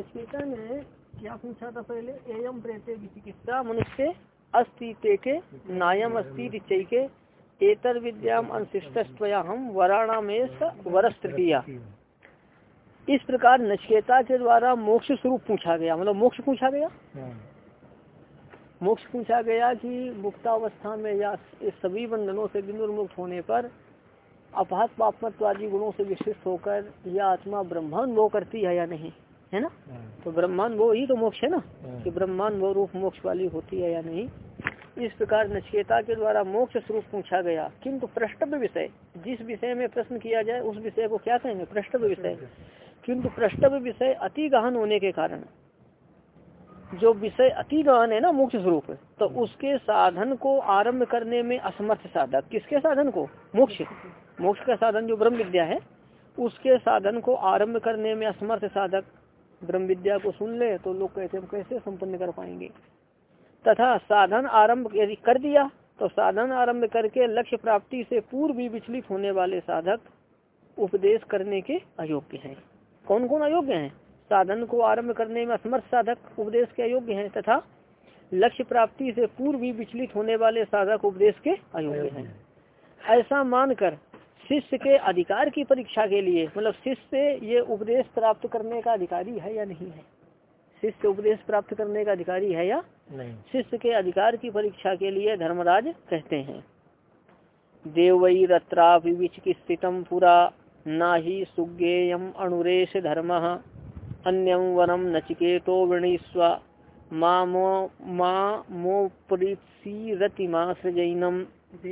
नचिकेता ने क्या पूछा था पहले? एयम प्रेते चिकित्सा मनुष्य अस्ति तेके नायम अस्ति चैके एतर विद्याम अंशिष्टया हम वराणामेश वरस तृतीया इस प्रकार नचकेता के द्वारा मोक्ष स्वरूप पूछा गया। मतलब मोक्ष पूछा गया? मोक्ष पूछा गया कि मुक्तावस्था में या सभी बंधनों से विनुर्मुक्त होने पर अपहत पापमत्वादी गुणों से विशिष्ट होकर यह आत्मा ब्रह्मांड वो करती है या नहीं? है ना? तो ब्रह्मांड वो ही तो मोक्ष है ना? कि ब्रह्मांड वो रूप मोक्ष वाली होती है या नहीं? इस प्रकार नचकेता के द्वारा मोक्ष स्वरूप पूछा गया। किंतु पृष्ठभ विषय जिस विषय में प्रश्न किया जाए उस विषय को क्या कहेंगे? पृष्ठभ विषय। किंतु पृष्ठभ विषय अति गहन होने के कारण जो विषय अति गहन है ना मोक्ष स्वरूप तो उसके साधन को आरंभ करने में असमर्थ साधक। किसके साधन को? मोक्ष। मोक्ष का साधन जो ब्रह्म विद्या है उसके साधन को आरंभ करने में असमर्थ साधक। ब्रह्म विद्या को सुन ले तो लोग कहते हम कैसे संपन्न कर पाएँगे? तथा साधन आरंभ यदि कर दिया तो साधन आरंभ करके लक्ष्य प्राप्ति से पूर्व भी विचलित होने वाले साधक उपदेश करने के अयोग्य हैं। कौन कौन अयोग्य हैं? साधन को आरंभ करने में असमर्थ साधक उपदेश के अयोग्य हैं तथा लक्ष्य प्राप्ति से पूर्व भी विचलित होने वाले साधक उपदेश के अयोग्य हैं। ऐसा मानकर शिष्य के अधिकार की परीक्षा के लिए मतलब शिष्य ये उपदेश प्राप्त करने का अधिकारी है या नहीं है? शिष्य उपदेश प्राप्त करने का अधिकारी है या नहीं। शिष्य के अधिकार की परीक्षा के लिए धर्मराज कहते हैं। देवई रत्रा विचिकित्सितम पुरा न ही सुज्ञेयम अनुरेश धर्म अन्यम वनम नचिकेतो वृणीस्व मामो रतिमा सृजैनम यहाँ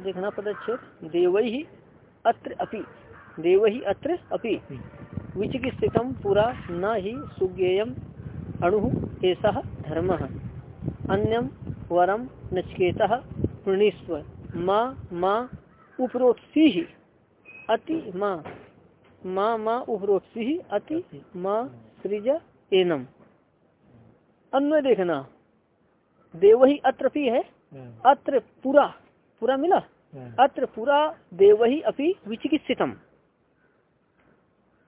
देखना पदच्छेद। देव ही अत्र अपि। देव ही अत्र अपि। विचिकित्सित पूरा न ही सुज्ञेयम अणु ऐसा धर्म। अन्यम वरम नचकेत प्रणीस्व माँ माँ उपरोत्सी ही। अति माँ। माँ माँ उपरोत्सी ही। अति माँ सृज एनम। अन्वय देखना। देव ही अत्रपी है। हाँ। अत्र पूरा। पूरा मिला? हाँ। अत्र पूरा देव ही अपनी विचिकित्सितम।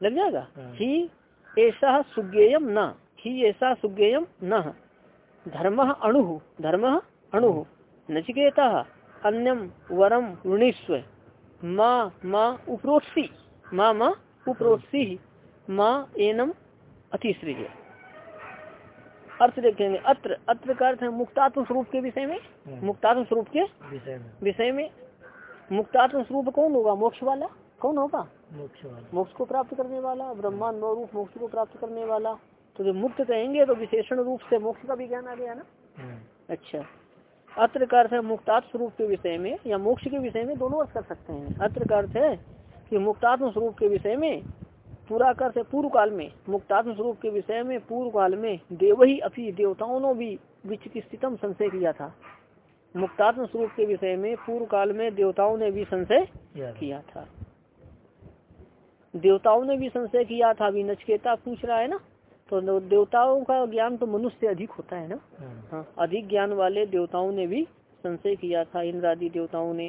लग जाएगा? हाँ। ही ऐसा सुज्ञेयम न। ही ऐसा सुज्ञेयम न। धर्म अणु। धर्म अणु। नचिकेता। अन्यम वरम ऋणीस्व माँ माँ उपरोत्सी। माँ माँ उपरोत्सी। माँ एनम अतिश्रीय अर्थ देखेंगे अत्र अत्र का अर्थ है मुक्तात्म स्वरूप के विषय में? हम्म। मुक्तात्म स्वरूप के विषय में। मुक्तात्म स्वरूप कौन होगा? मोक्ष वाला? कौन होगा? मोक्ष वाला। मोक्ष को प्राप्त करने वाला ब्रह्मांड रूप मोक्ष को प्राप्त करने वाला। तो जब मुक्त कहेंगे तो विशेषण रूप से मोक्ष का भी ज्ञान आ गया ना? हम्म। अच्छा। अत्र का अर्थ है मुक्तात्म स्वरूप के विषय में या मोक्ष के विषय में दोनों अर्थ कर सकते हैं। अत्र का अर्थ है कि मुक्तात्म स्वरूप के विषय में पूरा कर से पूर्व काल में मुक्तात्म स्वरूप के विषय में पूर्व काल में देव ही अभी देवताओं ने भी विचिकित्सितम संशय किया था। मुक्तात्म स्वरूप के विषय में पूर्व काल में देवताओं ने भी संशय किया था। देवताओं ने भी संशय किया था अभी नचकेता पूछ रहा है ना? तो देवताओं का ज्ञान तो मनुष्य से अधिक होता है ना? हाँ, हाँ अधिक ज्ञान वाले देवताओं ने भी संशय किया था इंद्र आदि देवताओं ने।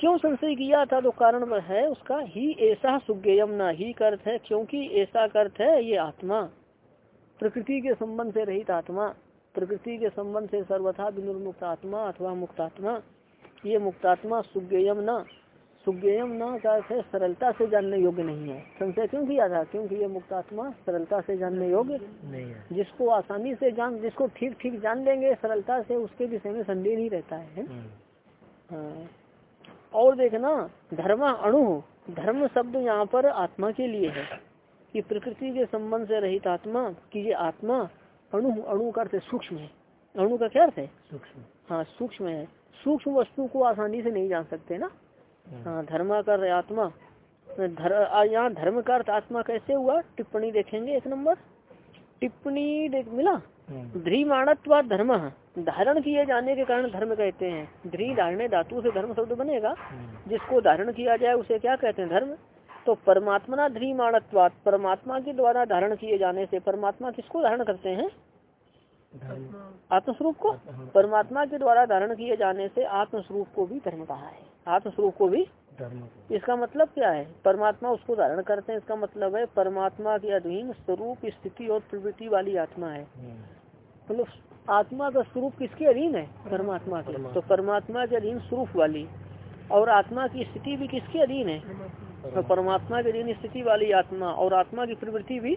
क्यों संशय किया था? तो कारण है उसका ही ऐसा सुज्ञयम ना ही अर्थ है क्योंकि ऐसा अर्थ है ये आत्मा। प्रकृति के संबंध से रहित आत्मा प्रकृति के संबंध से सर्वथा विनुर्मुक्त आत्मा अथवा मुक्तात्मा ये मुक्तात्मा सुज्ञयम न। सुज्ञयम न का अर्थ सरलता से जानने योग्य नहीं है। संशय क्यों किया था? क्योंकि ये मुक्तात्मा सरलता से जानने योग्य नहीं है। जिसको आसानी से जान जिसको ठीक ठीक जान लेंगे सरलता से उसके विषय में संदेह नहीं रहता है हम्म। हाँ। और देखना धर्म अणु धर्म शब्द यहाँ पर आत्मा के लिए है कि प्रकृति के संबंध से रहित आत्मा कि ये आत्मा अणु अणु का अर्थ सूक्ष्म है। अणु का क्या अर्थ है? सूक्ष्म। हाँ सूक्ष्म है। सूक्ष्म वस्तु को आसानी से नहीं जान सकते ना। हाँ धर्म का आत्मा। धर, यहाँ धर्म का अर्थ आत्मा कैसे हुआ? टिप्पणी देखेंगे एक नंबर। टिप्पणी देख मिला? हम्म। ध्रीमाणत्व धर्म। धारण किए जाने के कारण धर्म कहते हैं। ध्री धारणे धातु से धर्म शब्द बनेगा। हम्म। जिसको धारण किया जाए उसे क्या कहते हैं? धर्म। तो परमात्मा ध्रीमाणत्वात परमात्मा के द्वारा धारण किए जाने से परमात्मा किसको धारण करते हैं? आत्मस्वरूप को। परमात्मा के द्वारा धारण किए जाने से आत्मस्वरूप को भी धर्म कहा है। आत्मस्वरूप को भी। इसका मतलब क्या है? परमात्मा उसको धारण करते हैं। इसका मतलब है परमात्मा के अधीन स्वरूप स्थिति और प्रवृत्ति वाली आत्मा है। मतलब आत्मा का स्वरूप किसके अधीन है? परमात्मा के। तो परमात्मा के अधीन स्वरूप वाली और आत्मा की स्थिति भी किसके अधीन है? तो परमात्मा के अधीन स्थिति वाली आत्मा और आत्मा की प्रवृत्ति भी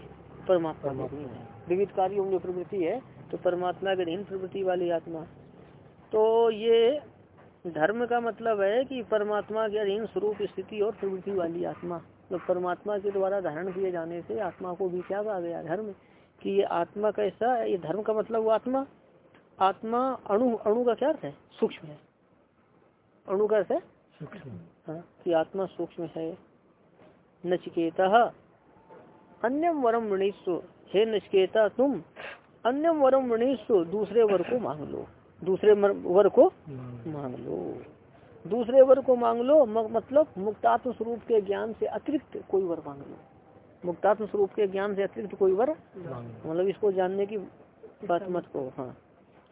परमात्मा के। अधीन है विविध कार्यों में प्रवृत्ति है तो परमात्मा के अधीन प्रवृत्ति वाली आत्मा। तो ये धर्म का मतलब है कि परमात्मा के अधीन स्वरूप स्थिति और प्रवृत्ति वाली आत्मा। तो परमात्मा के द्वारा धारण किए जाने से आत्मा को भी क्या कहा गया? धर्म। कि ये आत्मा कैसा है? ये धर्म का मतलब वो आत्मा। आत्मा अणु अणु का क्या अर्थ है? सूक्ष्म है। अणु का अर्थ है? हाँ कि आत्मा सूक्ष्म है। नचिकेता अन्यम वरम वृणीस्व हे नचकेता तुम अन्यम वरम वृणीस्व दूसरे वर को मांग लो। दूसरे वर को मांग लो। दूसरे वर को मांग लो मतलब मुक्तात्म स्वरूप के ज्ञान से अतिरिक्त कोई वर मांग लो। मुक्तात्म स्वरूप के ज्ञान से अतिरिक्त कोई वर मतलब इसको जानने की बात मत कहो हाँ।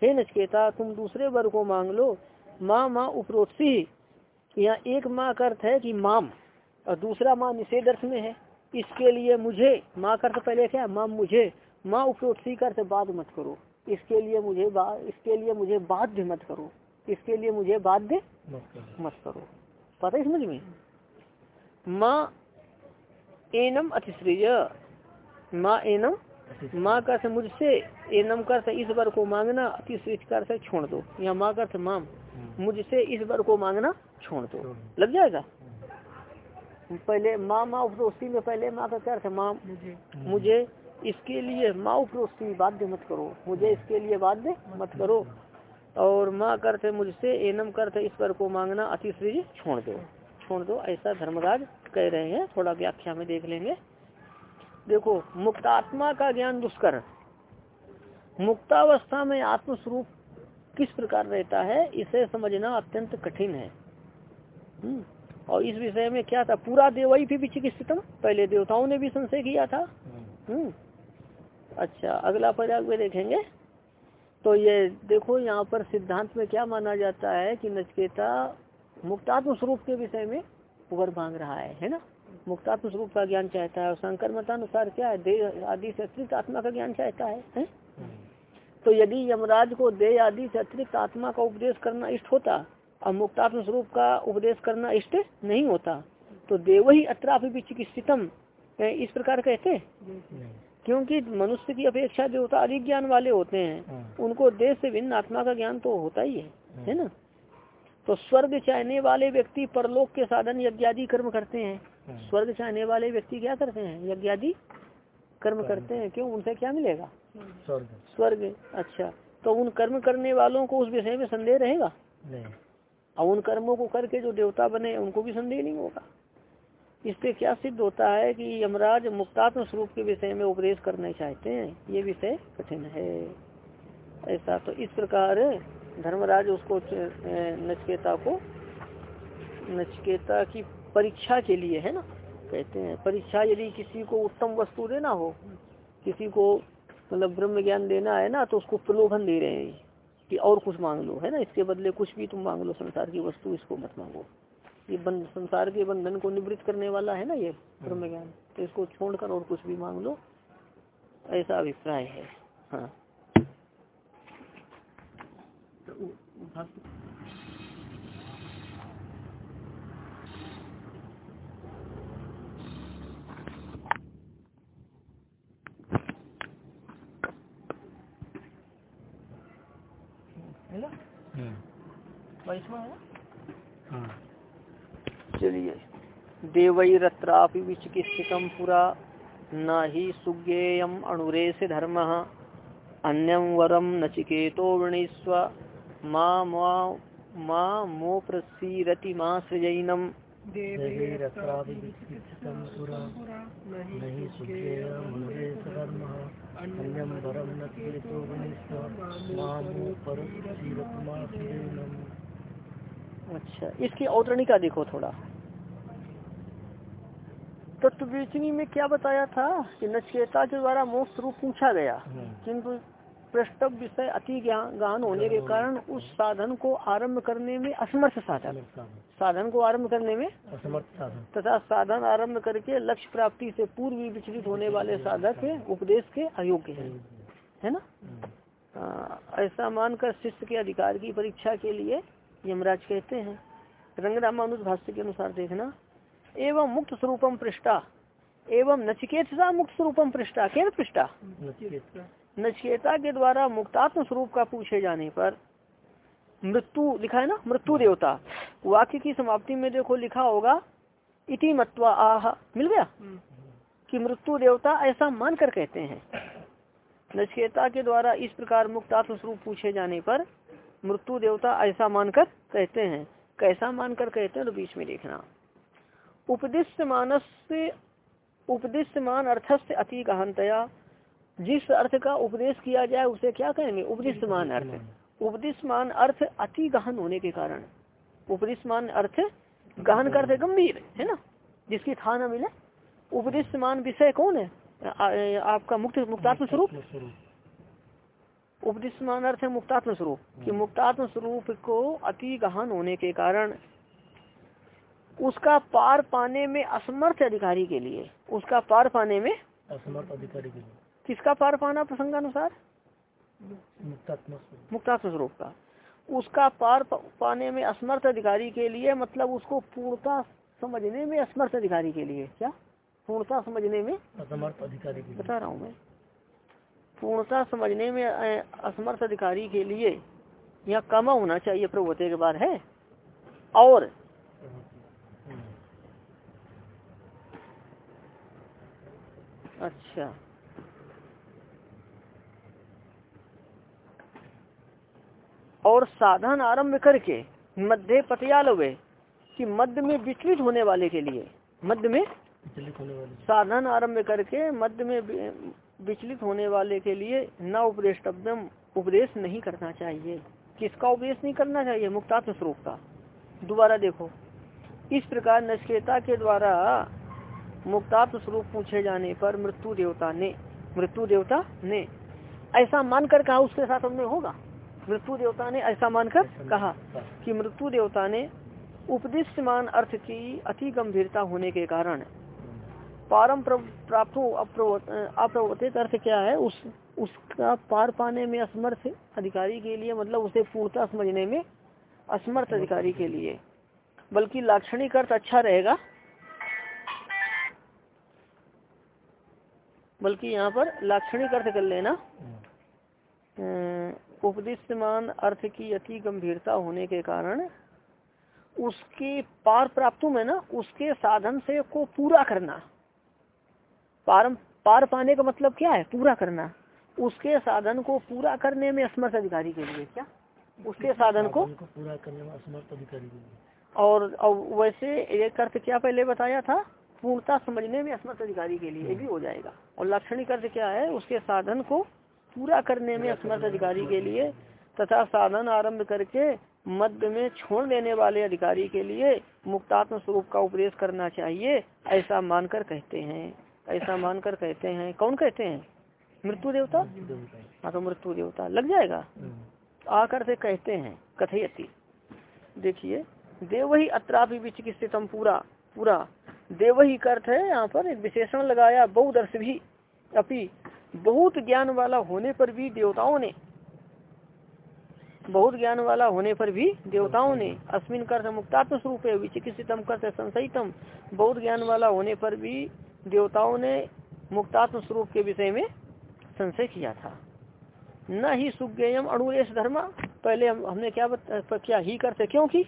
हे नचकेता तुम दूसरे वर को मांग लो। माँ माँ उपरोत्सी यहाँ एक माँ का अर्थ है कि माम और दूसरा माँ निषेध अर्थ में है। इसके लिए मुझे माँ का अर्थ पहले क्या माँ मुझे। माँ उपरोत्सी का अर्थ बाद मत करो। इसके लिए मुझे इसके लिए मुझे बाध्य मत करो। इसके लिए मुझे बाध्य मत करो। पता है समझ में? माँ एनम अतिश्रीय। माँ एनम माँ का से मुझसे एनम कर से इस वर को मांगना अतिश्रित कर से छोड़ दो। या माँ का माम मुझसे इस वर को मांगना छोड़ दो। लग जाएगा? पहले माँ माँ उपरोस्ती में पहले माँ का क्या था माँ मुझे इसके लिए माँ उपरोस्ती बाध्य मत करो। मुझे इसके लिए बाध्य मत करो। और माँ करते मुझसे एनम करते इस पर को मांगना। अतिश्री छोड़ दो। छोड़ दो ऐसा धर्मराज कह रहे हैं। थोड़ा व्याख्या में देख लेंगे। देखो मुक्तात्मा का ज्ञान दुष्कर। मुक्तावस्था में आत्मस्वरूप किस प्रकार रहता है इसे समझना अत्यंत कठिन है। हम्म, और इस विषय में क्या था? पूरा देवई भी विचिकित्सितम। पहले देवताओं ने भी संशय किया था। हम्म अच्छा अगला पराग में देखेंगे। तो ये देखो यहाँ पर सिद्धांत में क्या माना जाता है कि नचकेता मुक्तात्म स्वरूप के विषय में वर मांग रहा है है ना? मुक्तात्म स्वरूप का ज्ञान चाहता है और शंकर मतानुसार क्या है? देह आदि से अतिरिक्त आत्मा का ज्ञान चाहता है, है? तो यदि यमराज को देह आदि से अतिरिक्त आत्मा का उपदेश करना इष्ट होता और मुक्तात्म स्वरूप का उपदेश करना इष्ट नहीं होता तो देव ही अत्रापि चिकित्सितम इस प्रकार कहते क्योंकि मनुष्य की अपेक्षा जो होता अधिक ज्ञान वाले होते हैं हाँ। उनको देश से भिन्न आत्मा का ज्ञान तो होता ही है हाँ। है ना? तो स्वर्ग चाहने वाले व्यक्ति परलोक के साधन यज्ञादि कर्म करते हैं। हाँ। स्वर्ग चाहने वाले व्यक्ति क्या करते हैं? यज्ञादि कर्म करते हैं। क्यों? उनसे क्या मिलेगा? स्वर्ग। स्वर्ग अच्छा। तो उन कर्म करने वालों को उस विषय में संदेह रहेगा? और उन कर्मों को करके जो देवता बने उनको भी संदेह नहीं होगा। इससे क्या सिद्ध होता है कि यमराज मुक्तात्म स्वरूप के विषय में उपदेश करना चाहते हैं? ये विषय कठिन है। ऐसा तो इस प्रकार धर्मराज उसको नचकेता को, नचकेता की परीक्षा के लिए, है ना, कहते हैं। परीक्षा यदि किसी को उत्तम वस्तु देना हो, किसी को मतलब ब्रह्म ज्ञान देना है ना तो उसको प्रलोभन दे रहे हैं कि और कुछ मांग लो, है ना। इसके बदले कुछ भी तुम मांग लो, संसार की वस्तु, इसको मत मांगो। ये बंद संसार के बंधन को निवृत्त करने वाला है ना ये ब्रह्म ज्ञान तो इसको छोड़कर और कुछ भी मांग लो। ऐसा अभिप्राय है। हाँ। है ना हम्म। है हाँ चलिए देवैरत्रापि विचिकित्सितम पुरा। न ही सुज्ञेयम अणुरेश धर्म। अन्यम वरम नचिकेतो वृणीस्व। माँ मो प्रसीरति माँ सृजनम। अच्छा इसकी औतरणिका देखो थोड़ा। तत्व बेचनी में क्या बताया था कि नचकेता के द्वारा मोक्ष रूप पूछा गया किंतु पृष्ठव विषय अति ज्ञान होने के कारण उस साधन को आरंभ करने में असमर्थ साधन। साधन। को आरंभ करने में असमर्थ साधन। तथा साधन आरंभ करके लक्ष्य प्राप्ति से पूर्व विचलित होने वाले साधक उपदेश के अयोग्य है। है ना? ऐसा मानकर शिष्य के अधिकार की परीक्षा के लिए यमराज कहते हैं रंगरामानुज भाष्य के अनुसार देखना। एवं मुक्त स्वरूपम पृष्ठा एवं नचिकेत मुक्त स्वरूपम पृष्ठा क्या पृष्ठा नचकेता के द्वारा मुक्तात्म स्वरूप का पूछे जाने पर मृत्यु लिखा है ना? मृत्यु देवता। वाक्य की समाप्ति में देखो लिखा होगा इति मत्वा आह। मिल गया? कि मृत्यु देवता ऐसा मानकर कहते हैं। नचकेता के द्वारा इस प्रकार मुक्तात्म स्वरूप पूछे जाने पर मृत्यु देवता ऐसा मानकर कहते हैं। कैसा मानकर कहते हैं तो बीच में देखना। उपदिष्ट मानस से उपदिष्ट मान अर्थस्य अति गहनतया जिस अर्थ का उपदेश किया जाए उसे क्या कहेंगे? उपदिष्टमान अर्थ। उपदिष्टमान। अर्थ अति गहन होने के कारण। उपदिष्टमान अर्थ गहन अर्थ गंभीर है ना? जिसकी था न मिले। उपदिष्टमान विषय कौन है? आ, आपका मुक्त मुक्तात्म स्वरूप। उपदिष्टमान अर्थ है मुक्तात्म स्वरूप। कि हम्म। मुक्तात्म स्वरूप को अति गहन होने के कारण उसका पार पाने में असमर्थ अधिकारी के लिए। उसका पार पाने में असमर्थ अधिकारी के लिए। किसका पार पाना प्रसंगानुसार? मुक्तात्म स्वरूप। का। उसका पार पाने में असमर्थ अधिकारी के लिए मतलब उसको पूर्णता समझने में असमर्थ अधिकारी के लिए। क्या? पूर्णता समझने में? असमर्थ अधिकारी बता रहा हूँ मैं। पूर्णता समझने में असमर्थ अधिकारी के लिए यहाँ कमा होना चाहिए प्रभुते के बाद है? और अच्छा। और साधन आरंभ करके मध्य पतियालवे कि मध्य में विचलित होने वाले के लिए मध्य में साधन आरंभ करके मध्य में विचलित होने वाले के लिए न उपदेश उपदेश नहीं करना चाहिए। किसका उपदेश नहीं करना चाहिए? मुक्तात्म स्वरूप का। दोबारा देखो। इस प्रकार नचकेता के द्वारा मुक्तात्म स्वरूप पूछे जाने पर मृत्यु देवता ने, मृत्यु देवता ने, ऐसा मानकर कहा उसके साथ हमने होगा। मृत्यु देवता ने ऐसा मानकर कहा कि मृत्यु देवता ने उपदिष्टमान अर्थ की अति गंभीरता होने के कारण पारम प्राप्त अप्रवर्तित अर्थ क्या है? उस उसका पार पाने में असमर्थ अधिकारी के लिए मतलब उसे पूर्णता समझने में असमर्थ अधिकारी के लिए। बल्कि लाक्षणिक अर्थ अच्छा रहेगा। बल्कि यहाँ पर लाक्षणिक अर्थ कर लेना। उपदिष्टमान अर्थ की अति गंभीरता होने के कारण उसके पार प्राप्त में ना उसके साधन से को पूरा करना। पार पार पाने का मतलब क्या है? पूरा करना। उसके साधन को पूरा करने में असमर्थ अधिकारी के लिए क्या? उसके साधन को पूरा करने में असमर्थ अधिकारी के लिए। और, और वैसे एक अर्थ क्या पहले बताया था? पूर्णता समझने में असमर्थ अधिकारी के लिए भी हो जाएगा। और लाक्षणिक अर्थ क्या है? उसके साधन को पूरा करने में असमर्थ अधिकारी के लिए तथा साधन आरंभ करके मध्य में छोड़ देने वाले अधिकारी के लिए मुक्तात्म स्वरूप का उपदेश करना चाहिए ऐसा मानकर कहते हैं। ऐसा मानकर कहते हैं। कौन कहते हैं? मृत्यु देवता? हाँ तो मृत्यु देवता। लग जाएगा? आकर से कहते हैं कथयती। देखिए देव ही अत्रापि विचिकित्सितम पूरा पूरा। देव ही अर्थ है यहाँ पर एक विशेषण लगाया बहुदर्श भी। अपनी बहुत ज्ञान वाला होने पर भी देवताओं ने बहुत ज्ञान वाला होने पर भी देवताओं ने अस्मिन कर्थ मुक्तात्म स्वरूप है विचिकित्सितम कर संशयितम बहुत ज्ञान वाला होने पर भी देवताओं ने मुक्तात्म स्वरूप के विषय में संशय किया था। न ही सुज्ञेयम अणुरेश धर्म पहले हम हमने क्या बता क्या ही करते क्योंकि?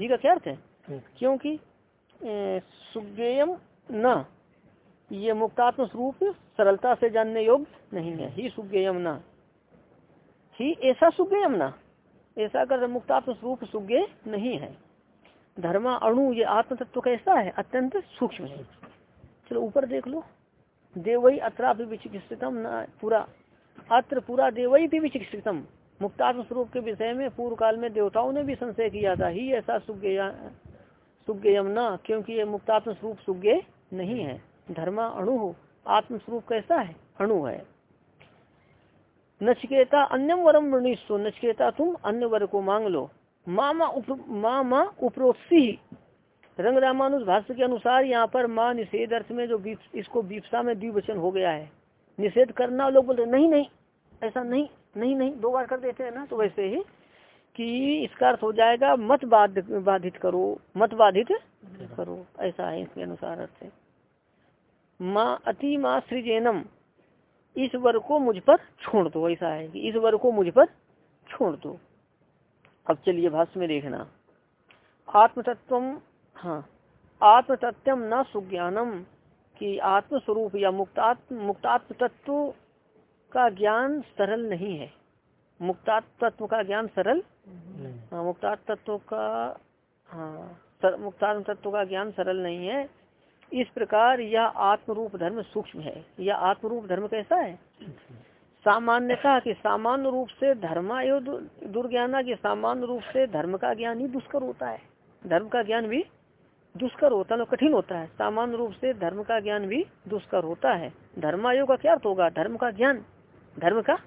ही का क्या अर्थ है? क्योंकि सुज्ञेयम न। ये मुक्तात्म स्वरूप सरलता से जानने योग्य नहीं है। ही सुज्ञयम ना। ही ऐसा सुज्ञयम ना। ऐसा कर मुक्तात्म स्वरूप सुज्ञ नहीं है। धर्मा अणु ये आत्म तत्व कैसा है? अत्यंत सूक्ष्म है। चलो ऊपर देख लो। देवई अत्रा विचिकित्सितम न, पूरा। अत्र पूरा देवई भी विचिकित्सितम मुक्तात्म स्वरूप के विषय में पूर्व काल में देवताओं ने भी संशय किया था। ही ऐसा सुज्ञ सुज्ञयम न, क्योंकि ये मुक्तात्म स्वरूप सुज्ञ नहीं है। धर्मा अणु हो। आत्मस्वरूप कैसा है? अणु है। नचकेता अन्यम वरम वर्णिस्व नचकेता तुम अन्य वर को मांग लो। मामा उप, मामा उपरोक्सी। रंग रामानुज भाष्य के अनुसार यहाँ पर माँ निषेध अर्थ में जो इसको बीपसा में द्विवचन हो गया है। निषेध करना लोग बोलते नहीं नहीं, ऐसा नहीं नहीं नहीं, दो बार कर देते हैं ना तो वैसे ही कि इसका अर्थ हो जाएगा, मत बाध, बाधित करो। मत बाधित करो। ऐसा है इसके अनुसार अर्थ है। माँ अति माँ सृजनम, इस वर्ग को मुझ पर छोड़ दो। ऐसा है कि इस वर्ग को मुझ पर छोड़ दो। अब चलिए भाष्य में देखना। आत्मतत्व हाँ आत्मतत्व न सुज्ञानम, कि आत्मस्वरूप या मुक्तात्म मुक्तात्म तत्व का ज्ञान सरल नहीं है। मुक्तात्म तत्व का ज्ञान सरल? हाँ मुक्तात्म तत्व का हाँ मुक्तात्म तत्व का ज्ञान सरल नहीं है। इस प्रकार यह आत्मरूप धर्म सूक्ष्म है। यह आत्मरूप धर्म कैसा है? सामान्यता कि सामान्य रूप से धर्म एवं दुर्ज्ञाना के सामान्य रूप से धर्म का ज्ञान ही दुष्कर होता है। धर्म का ज्ञान भी दुष्कर होता है कठिन होता है। सामान्य रूप से धर्म का ज्ञान भी दुष्कर होता है। धर्मायोग का क्या अर्थ होगा? धर्म का ज्ञान। धर्म का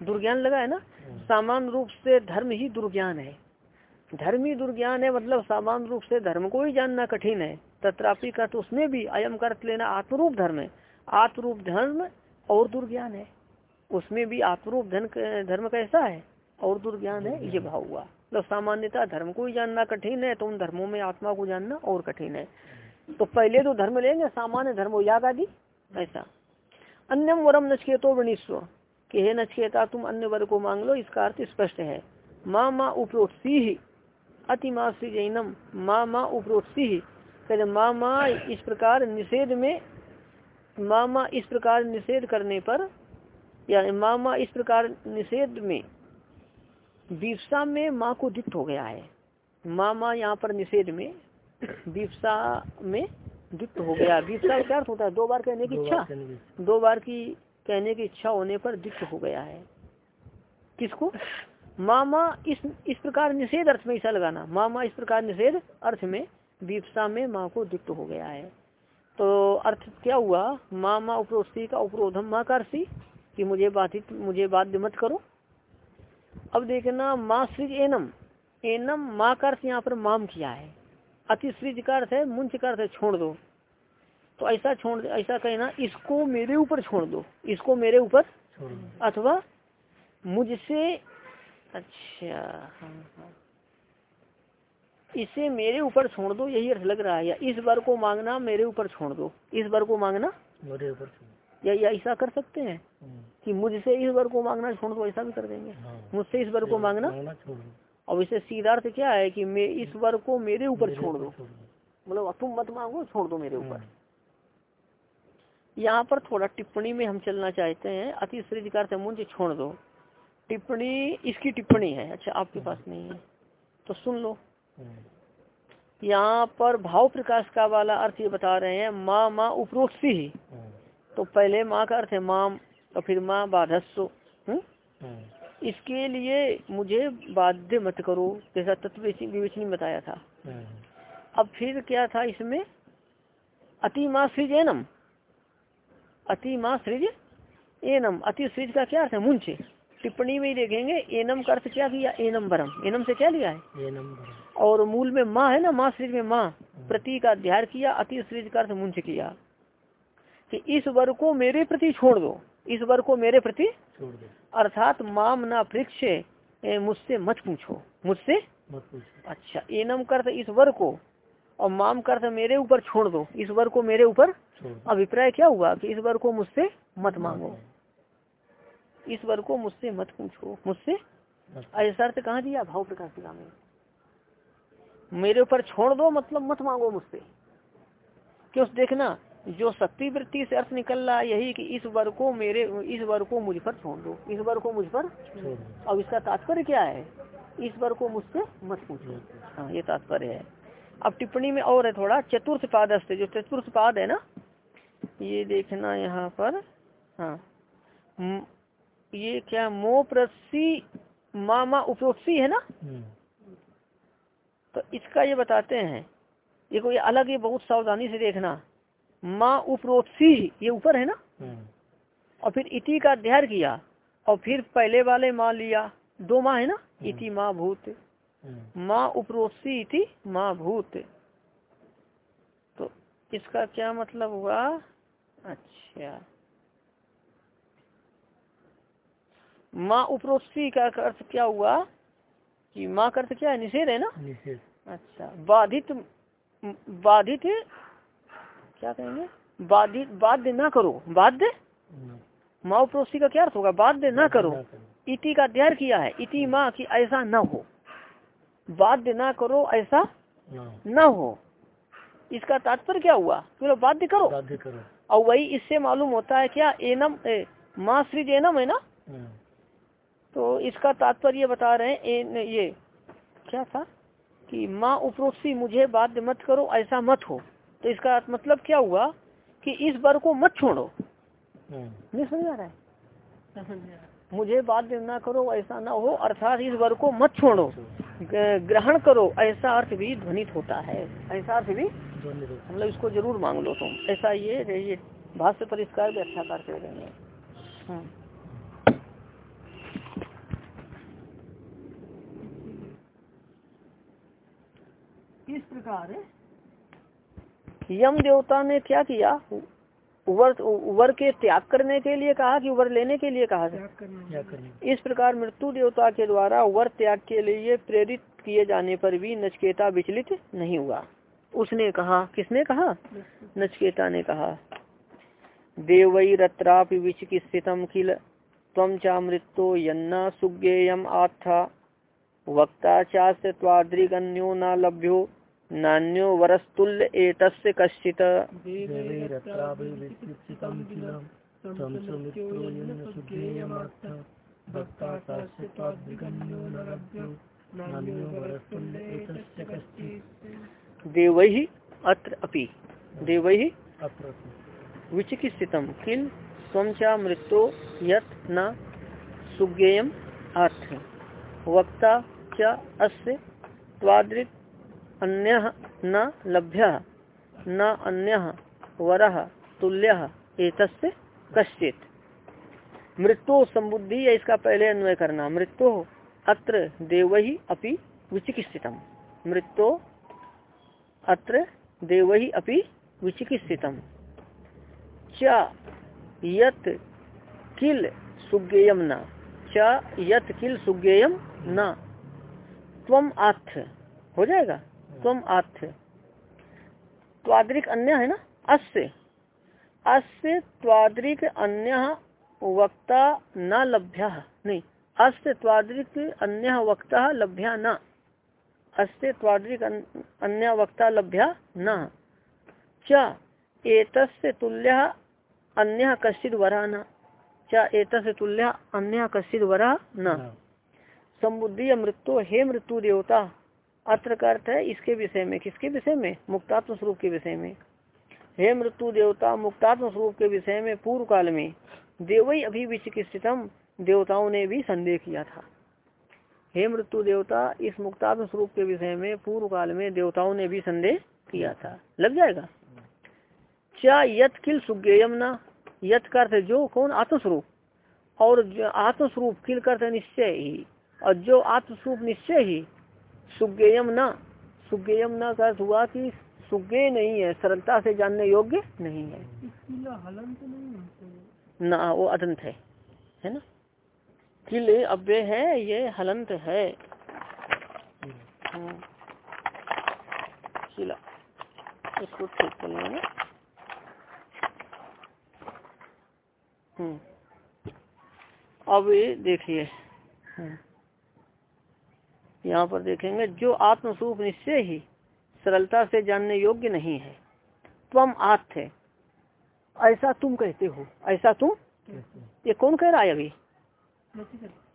दुर्ज्ञान लगा है ना? हाँ। सामान्य रूप से धर्म ही दुर्ज्ञान है। धर्म ही दुर्ज्ञान है मतलब सामान्य रूप से धर्म को ही जानना कठिन है। तथापि का तो उसमें भी अयम कर लेना आत्मरूप धर्म है। आत्मरूप धर्म और दुर्ज्ञान है। उसमें भी आत्मरूप धन धर्म कैसा है? और दुर्ज्ञान है ये भाव हुआ। मतलब सामान्यता धर्म को ही जानना कठिन है तो उन धर्मों में आत्मा को जानना और कठिन है। तो पहले तो धर्म लेंगे सामान्य धर्म याद आदि ऐसा। अन्यम वरम नचकेतो वणिस्व कि हे नचकेता तुम अन्य वर्ग को मांग लो इसका अर्थ स्पष्ट है। माँ माँ उपरोत्सी ही अति माँ श्री जैनम माँ माँ उपरोत्सी ही कहते माँ माँ इस प्रकार निषेध में माँ माँ इस प्रकार निषेध करने पर या माँ माँ इस प्रकार निषेध में दीपसा में माँ को दिप्त हो गया है। माँ माँ यहाँ पर निषेध में दीपसा में दिप्त हो गया। दीपसा का अर्थ होता है? दो बार कहने की इच्छा। दो बार की कहने की इच्छा होने पर दिप्त हो गया है। किसको? मामा इस इस प्रकार निषेध अर्थ में ऐसा लगाना। मामा इस प्रकार निषेध अर्थ में दीपसा में माँ को दिप्त हो गया है। तो अर्थ क्या हुआ? मामा उपरोस्ती का उपरोधम माँ कर सी कि मुझे बाधित, मुझे बाध्य मत करो। अब देखना, माँ सृज एनम। एनम माँ का अर्थ यहाँ पर माम किया है। अति सृज का अर्थ है मुंच का अर्थ है, छोड़ दो। तो ऐसा छोड़ ऐसा कहना इसको मेरे ऊपर छोड़ दो। इसको मेरे ऊपर अथवा मुझसे अच्छा हाँ हाँ। इसे मेरे ऊपर छोड़ दो यही अर्थ लग रहा है। या इस बार को मांगना मेरे ऊपर छोड़ दो। इस बार को मांगना? मेरे ऊपर या, या ऐसा कर सकते हैं हम्म। कि मुझसे इस बार को मांगना छोड़ दो ऐसा भी कर देंगे। हाँ। मुझसे इस बार को मांगना? और इसे सीधा अर्थ क्या है कि मैं इस बार को मेरे ऊपर छोड़ दो। मतलब तुम मत मांगो छोड़ दो मेरे ऊपर। हम्म। यहाँ पर थोड़ा टिप्पणी में हम चलना चाहते हैं। अति श्रीकार से मुझे छोड़ दो। टिप्पणी इसकी टिप्पणी है। अच्छा आपके पास नहीं है। तो सुन लो। यहाँ पर भाव प्रकाश का वाला अर्थ ये बता रहे हैं माँ माँ उपरोक्ति ही। तो पहले माँ का अर्थ है माँ और फिर माँ बाधस्व हम्म? इसके लिए मुझे बाध्य मत करो जैसा तत्व विवेचनी बताया था। अब फिर क्या था इसमें? अति माँ सृज एनम अति माँ सृज एनम अति सृज का क्या अर्थ है? मुंचे टिप्पणी में ही देखेंगे एनम का अर्थ क्या किया? एनम बरम एनम से क्या लिया है? एनम और मूल में माँ है ना? माँ सृज में माँ। प्रति का अध्याय किया अति श्रीज का अर्थ मुंच किया। कि इस वर्ग को मेरे प्रति छोड़ दो। इस वर्ग को मेरे प्रति अर्थात माम ना वृक्ष मुझसे मत पूछो। मुझसे मत पूछो। अच्छा एनम कर इस वर्ग को और माम कर मेरे ऊपर छोड़ दो इस वर्ग को मेरे ऊपर अभिप्राय क्या हुआ कि इस वर्ग को मुझसे मत मांगो। इस वर्ग को मुझसे मत पूछो मुझसे ऐसा अर्थ कहाँ दिया? भाव प्रकाश में मेरे ऊपर छोड़ दो मतलब मत मांगो मुझसे। क्यों? देखना जो शक्ति वृत्ति से अर्थ निकल रहा है यही कि इस वर्ग को मेरे इस वर्ग को मुझ पर छोड़ दो। इस वर्ग को मुझ पर अब इसका तात्पर्य क्या है? इस वर्ग को मुझसे मत पूछो। हाँ ये तात्पर्य है। अब टिप्पणी में और है थोड़ा चतुर्थ पाद जो चतुर्थ पाद है ना ये देखना यहाँ पर हाँ। ये क्या मो प्रसी मामा उपरोक्सी है ना? हम्म। तो इसका ये बताते हैं ये कोई अलग ही बहुत सावधानी से देखना माँ उपरोत्सी ये ऊपर है ना? हम्म, और फिर इति का अध्ययन किया और फिर पहले वाले माँ लिया दो माँ है ना? इति माँ भूत। हम्म, माँ उपरोत्सी इति माँ भूत। तो इसका क्या मतलब हुआ? अच्छा। माँ उपरोत्सी का अर्थ क्या हुआ? कि माँ का अर्थ क्या है? निषेध है ना? निषेध। अच्छा। बाधित बाधित क्या कहेंगे? बाधित बाध्य ना करो। बाध्य? माँ उपरोसी का क्या अर्थ होगा? बाध्य ना करो। ना करो। इति का अध्ययन किया है। इति माँ की ऐसा न हो। बाध्य ना करो ऐसा ना हो। इसका तात्पर्य क्या हुआ? चलो बाध्य करो। बाध्य करो। और वही इससे मालूम होता है क्या एनम ए, माँ सृज एनम है ना? हम्म, तो इसका तात्पर्य बता रहे हैं एन ये क्या था? कि माँ उपरोक्सी मुझे बाध्य मत करो ऐसा मत हो। तो इसका मतलब क्या हुआ? कि इस वर को मत छोड़ो। हम्म, नहीं समझ आ रहा है। मुझे बाध्य ना करो ऐसा ना हो अर्थात इस वर को मत छोड़ो। ग्रहण करो ऐसा अर्थ भी ध्वनित होता है। ऐसा अर्थ भी मतलब इसको ज़रूर मांग लो तुम। ऐसा ये ये भाष्य परिष्कार भी अच्छा करते रहेंगे हाँ। इस प्रकार? यम देवता ने क्या किया? वर वर के त्याग करने के लिए कहा कि वर लेने के लिए कहा इस प्रकार मृत्यु देवता के द्वारा वर त्याग के लिए प्रेरित किए जाने पर भी नचकेता विचलित नहीं हुआ। उसने कहा किसने कहा? नचकेता ने कहा देवई रत्रापि विचिकित्सितम किल तम चा मृत्यो यन्ना सुज्ञेयम आत्था वक्ता चास्य त्वाद्रिगन्यो न लभ्यो। नान्यो वरस्तुल्य एतस्य कश्चित। अत्र अपि देवै अप्रति विचिकित्सितम किल स्वम चा मृत्यो यत न सुज्ञेयम अर्थ वक्ता च अस्य अन्य न लभ्य, न अन्य वर, तुल्य, एतस्य कश्चित। मृत्यु संबुद्धि है इसका पहले अन्वय करना। मृत्यु अत्र देवही अपि विचिकित्सितम। मृत्यु अत्र देवही अपि विचिकित्सितम। च यत किल सुज्ञेयम न। यत किल सुज्ञेयम न। त्वम आथ हो जाएगा? त्वम आथ त्वाद्रिक अन्य है ना? अस्य। अस्य त्वाद्रिक अन्य वक्ता न लभ्य। नहीं अस्य त्वाद्रिक अन्य वक्ता लभ्या न। अस्य त्वाद्रिक अन्य वक्ता लभ्या न। च एतस्य तुल्य अन्य कश्चित वरा न। च एतस्य तुल्य अन्य कश्चित वरा न। समुद्री मृत्यु हे मृत्यु देवता अत्र का अर्थ है इसके विषय में, किसके विषय में? मुक्तात्म स्वरूप के विषय में। हे मृत्यु देवता मुक्तात्म स्वरूप के विषय में पूर्व काल में देवई अभी विचिकित्सितम देवताओं ने भी संदेह किया था। हे मृत्यु देवता, इस मुक्तात्म स्वरूप के विषय में पूर्व काल में देवताओं ने भी संदेह किया था। लग जाएगा? क्या यथ किल सुज्ञेयम न? यत का अर्थ जो, कौन? आत्मस्वरूप। और आत्मस्वरूप, किल का अर्थ निश्चय ही। और जो आत्मस्वरूप निश्चय ही सुज्ञेयम न। सुज्ञेयम न का अर्थ हुआ कि सुज्ञेय नहीं है सरलता से जानने योग्य नहीं है। ना वो अदंत है है ना? किल अव्यय है ये हलंत है। हम्म। किला इसको ठीक कर हम्म। अब ये देखिए। हम्म। यहाँ पर देखेंगे, जो आत्मस्वरूप निश्चय ही सरलता से जानने योग्य नहीं है। तुम आत्थ है। ऐसा तुम कहते हो। ऐसा तुम ये कौन कह रहा है अभी?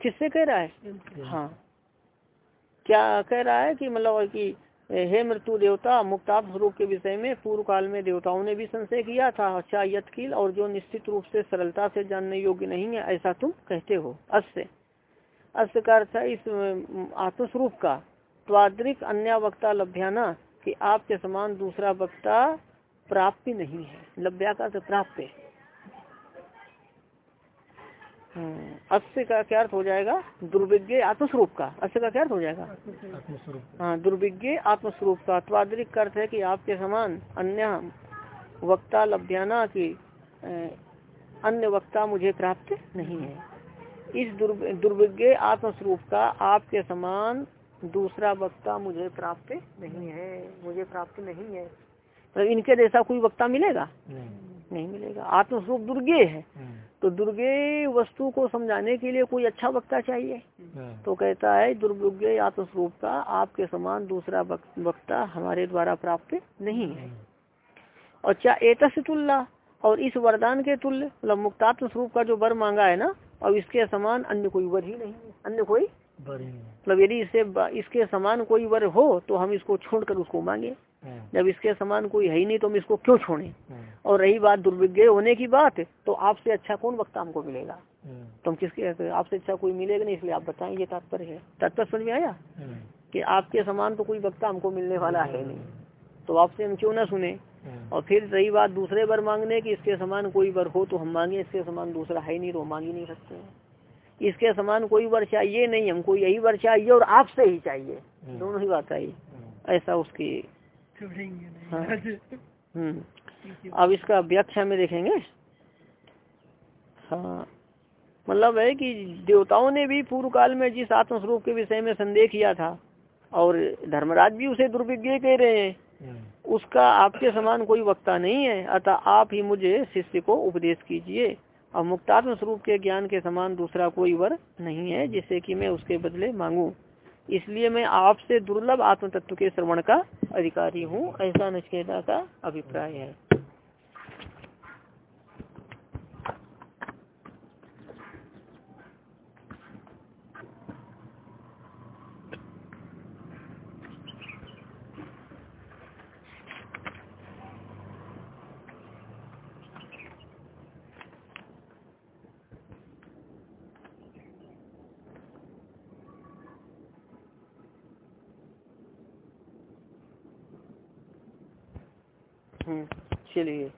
किससे कह रहा है? हाँ। क्या कह रहा है कि मतलब कि, हे मृत्यु देवता मुक्ताप स्वरूप के विषय में पूर्व काल में देवताओं ने भी संशय किया था। अच्छा यत्किल और जो निश्चित रूप से सरलता से जानने योग्य नहीं है, ऐसा तुम कहते हो। अस्य। का अर्थ है इस आत्मस्वरूप का। त्वाद्रिक अन्य वक्ता लभ्याना कि आपके समान दूसरा वक्ता प्राप्ति नहीं है। लभ्या का तो प्राप्त हम्म, अस्य का क्या अर्थ हो जाएगा? दुर्विज्ञ आत्मस्वरूप का। अस्य का क्या अर्थ हो जाएगा? हाँ दुर्विज्ञ आत्मस्वरूप का। त्वादरिक अर्थ है कि आपके समान अन्य वक्ता लभ्याना की अन्य वक्ता मुझे प्राप्त नहीं है। इस दुर्विज्ञ आत्मस्वरूप का आपके समान दूसरा वक्ता मुझे प्राप्त नहीं है। मुझे प्राप्त नहीं है। तो इनके जैसा कोई वक्ता मिलेगा? नहीं, नहीं मिलेगा। आत्मस्वरूप दुर्गे है। तो दुर्गे वस्तु को समझाने के लिए कोई अच्छा वक्ता चाहिए। तो कहता है दुर्गे आत्मस्वरूप का आपके समान दूसरा वक्ता हमारे द्वारा प्राप्त नहीं है। और क्या एतस तुल्ला और इस वरदान के तुल्य? मतलब मुक्तात्म स्वरूप का जो वर मांगा है ना और इसके समान अन्य कोई वर ही नहीं अन्य कोई मतलब यदि इससे इसके समान कोई वर हो तो हम इसको छोड़कर उसको मांगे। हाँ। जब इसके समान कोई है ही नहीं तो हम इसको क्यों छोड़े? हाँ। और रही बात दुर्विज्ञ होने की बात तो आपसे अच्छा कौन वक्ता हमको मिलेगा? हाँ। तो हम किसके आपसे अच्छा कोई मिलेगा नहीं इसलिए आप बताएँ ये तात्पर्य है। तात्पर्य समझ में आया? कि आपके समान तो कोई वक्ता हमको मिलने वाला है नहीं। तो आपसे हम क्यों ना सुने? और फिर सही बात दूसरे वर मांगने की इसके समान कोई वर हो तो हम मांगे इसके समान दूसरा है नहीं तो मांग ही नहीं सकते। इसके समान कोई वर चाहिए नहीं हमको यही वर चाहिए और आपसे ही चाहिए। दोनों ही बात आई ऐसा उसकी हाँ। हम्म। अब इसका व्याख्या में देखेंगे। हाँ। मतलब है कि देवताओं ने भी पूर्व काल में जिस आत्मस्वरूप के विषय में संदेह किया था और धर्मराज भी उसे दुर्विज्ञ कह रहे हैं। हम्म। उसका आपके समान कोई वक्ता नहीं है। अतः आप ही मुझे शिष्य को उपदेश कीजिए। और मुक्तात्म स्वरूप के ज्ञान के समान दूसरा कोई वर नहीं है जिससे कि मैं उसके बदले मांगू। इसलिए मैं आपसे दुर्लभ आत्म तत्व के श्रवण का अधिकारी हूँ, ऐसा नचकेता का अभिप्राय है। चलिए।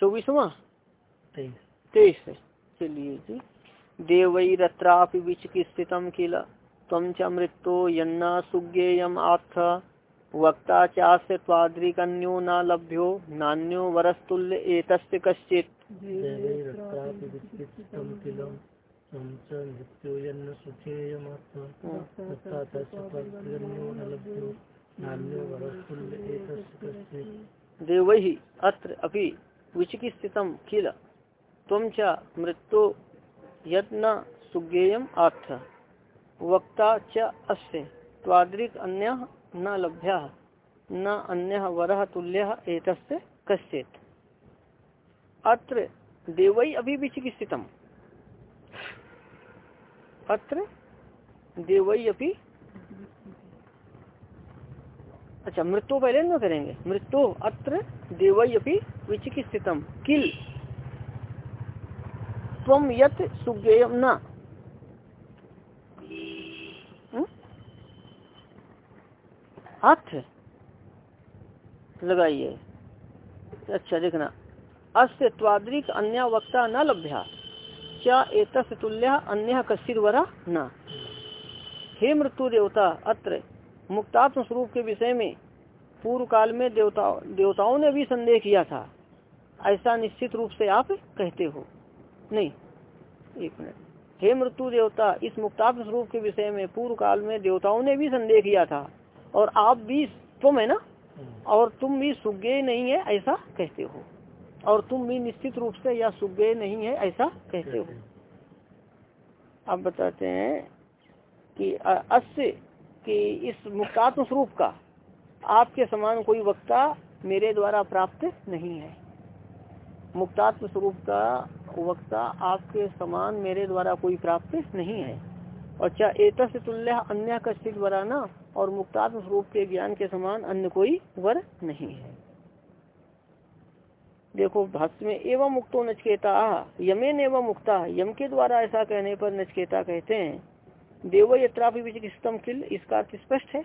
चौबीसवा? तेईस। चलिए जी। देवैरत्रापि विचिकित्सितम किल तम च मृत्यो यन्ना सुज्ञेयम आथ वक्ता चास्य त्वाद्रिकन्यो न लभ्यो नान्यो वरस्तुल्य एतस्य कश्चित्। देव ही अत्र अभी विचिकित्सितम किल? तम च मृत्यु यत्न सुज्ञेयम आथ वक्ता च अस्य, त्वादृक अन्य न लभ्य, न अन्य वर तुल्य एतस्य कश्चित। अत्र देवई अभी विचिकित्सितम। अत्र देवई अभी अच्छा मृत्यु पहले न करेंगे। मृत्यु अत्र देवयपि विचिकित्सितम। किल? तम यत सुज्ञेयम न? अर्थ लगाइए। अच्छा देखना। अस्य त्वाद्रिक अन्य वक्ता न लभ्या। क्या एक तुल्य अन्य कश्चित वरा न। हे मृत्यु देवता अत्र मुक्तात्म स्वरूप के विषय में पूर्व काल में देवता, देवताओं ने भी संदेह किया था। ऐसा निश्चित रूप से आप कहते हो। नहीं, एक मिनट। हे मृत्यु देवता, इस मुक्तात्म स्वरूप के विषय में पूर्व काल में देवताओं ने भी संदेह किया था। और आप भी तुम है ना? और तुम भी सुज्ञ नहीं है, ऐसा कहते हो। और तुम भी निश्चित रूप से या सुज्ञ नहीं है, ऐसा कहते हो। आप बताते हैं कि अस्य कि इस मुक्तात्म स्वरूप का आपके समान कोई वक्ता मेरे द्वारा प्राप्त नहीं है। मुक्तात्म स्वरूप का वक्ता आपके समान मेरे द्वारा कोई प्राप्त नहीं है। क्या एक तुल्य अन्य कश्चित वराना और मुक्तात्म स्वरूप के ज्ञान के समान अन्य कोई वर नहीं है? देखो, भाष्य में एवं मुक्तो नचकेता, यमेन एवं मुक्ता, यम के द्वारा ऐसा कहने पर नचकेता कहते हैं देव यत्रापि विचिकिस्तम किल? इसका अर्थ स्पष्ट है।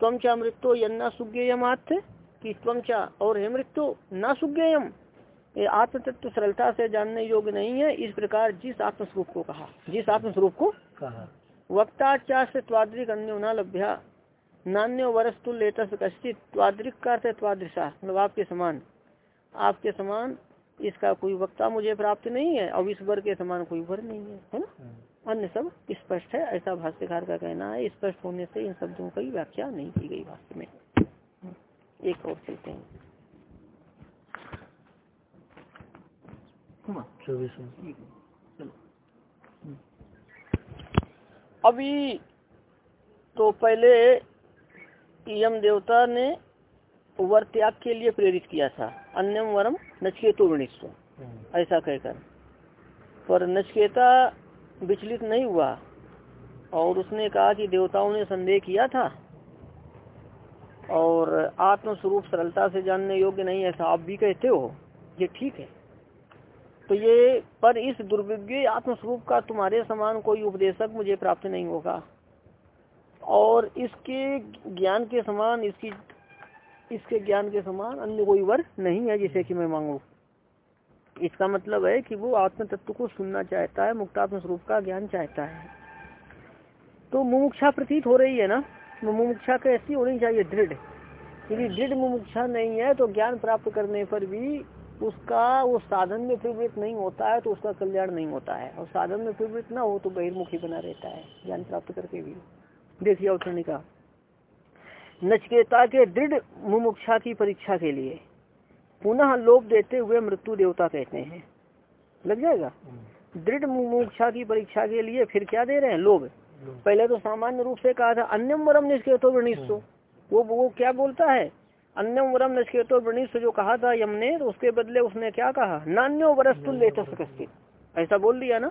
तम क्या मृत्यु यन्ना सुज्ञ यमात कि त्वचा और हे मृत्यु न सुज्ञेयम। ये आत्म तत्व सरलता से जानने योग्य नहीं है। इस प्रकार जिस आत्मस्वरूप को कहा जिस आत्मस्वरूप को कहा। वक्ताचार से त्वाद्रिक अन्य न लभ्या नान्यो वरस्तु लेता कश्चित त्वाद्रिक का अर्थ त्वादृशा मतलब आपके समान। आपके समान इसका कोई वक्ता मुझे प्राप्त नहीं है और इस वर के समान कोई वर नहीं है है ना? अन्य सब स्पष्ट है ऐसा भाष्यकार का कहना है स्पष्ट होने से इन शब्दों की व्याख्या नहीं की गई भाष्य में। एक और चलते हैं। अभी तो पहले यम देवता ने वर त्याग के लिए प्रेरित किया था अन्यम वरम नचकेतो वृणिस्व ऐसा कहकर। पर नचकेता विचलित नहीं हुआ। और उसने कहा कि देवताओं ने संदेह किया था। और आत्मस्वरूप सरलता से जानने योग्य नहीं ऐसा आप भी कहते हो। ये ठीक है। तो ये, पर इस दुर्विज्ञ आत्मस्वरूप का तुम्हारे समान कोई उपदेशक मुझे प्राप्त नहीं होगा। और इसके ज्ञान के समान, इसकी, इसके ज्ञान के समान अन्य कोई वर नहीं है जिसे कि मैं मांगू। इसका मतलब है कि वो आत्म तत्व को सुनना चाहता है, मुक्तात्म स्वरूप का ज्ञान चाहता है। तो मुमुक्षा प्रतीत हो रही है ना? मुमुक्षा कैसी होनी चाहिए, दृढ़। यदि दृढ़ मुमुक्षा नहीं है तो ज्ञान प्राप्त करने पर भी उसका, वो साधन में प्रवृत्त नहीं होता है तो उसका कल्याण नहीं होता है। और साधन में प्रवृत्त ना हो तो बहिर्मुखी बना रहता है, ज्ञान प्राप्त करके भी। देखिए अवतरणिका। नचकेता के दृढ़ मुमुक्षा की परीक्षा के लिए पुनः लोभ देते हुए मृत्यु देवता कहते हैं। लग जाएगा? दृढ़ मुमुक्षा की परीक्षा के लिए फिर क्या दे रहे हैं? लोभ। पहले तो सामान्य रूप से कहा था अन्यम वरम निष्केतो वृणिस्व वो वो क्या बोलता है? अन्यम वरम निष्केतो वृणिस्व जो कहा था यम ने तो उसके बदले उसने क्या कहा? नान्यो वरस्तुल लेते ऐसा बोल दिया ना?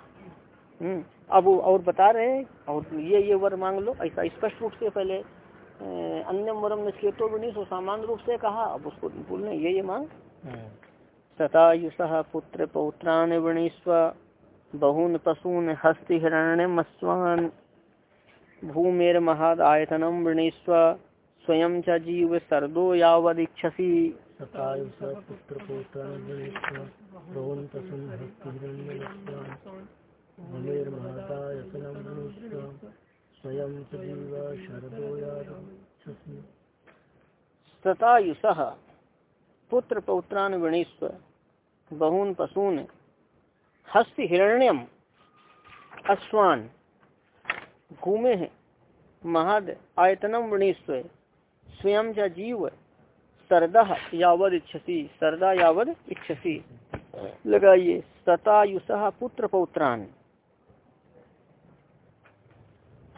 हम्म। अब और बता रहे हैं और ये ये वर मांग लो। ऐसा स्पष्ट रूप से पहले अन्यम वरम निष्केतो वृणिस्व तो सामान्य रूप से कहा अब उसको बोलने ये ये मांग। सतायुष पुत्र पौत्रान वृणीस्व बहून पशून हस्ति हिरण्यमस्वान भूमेर महाद आयतनम वृणीस्व स्वयं च जीव सर्दो यावदीक्षसी पुत्र स्वयं च जीव शरदो पुत्र पौत्रान गणेश्व बहून पशून हस्त हिरण्यम अश्वान घूमे महद आयतनम वृणीस्व स्वयं च जीव, सरदा यावद इच्छसी, सरदा यावद इच्छसी। लगाइए सतायुष पुत्र पौत्रान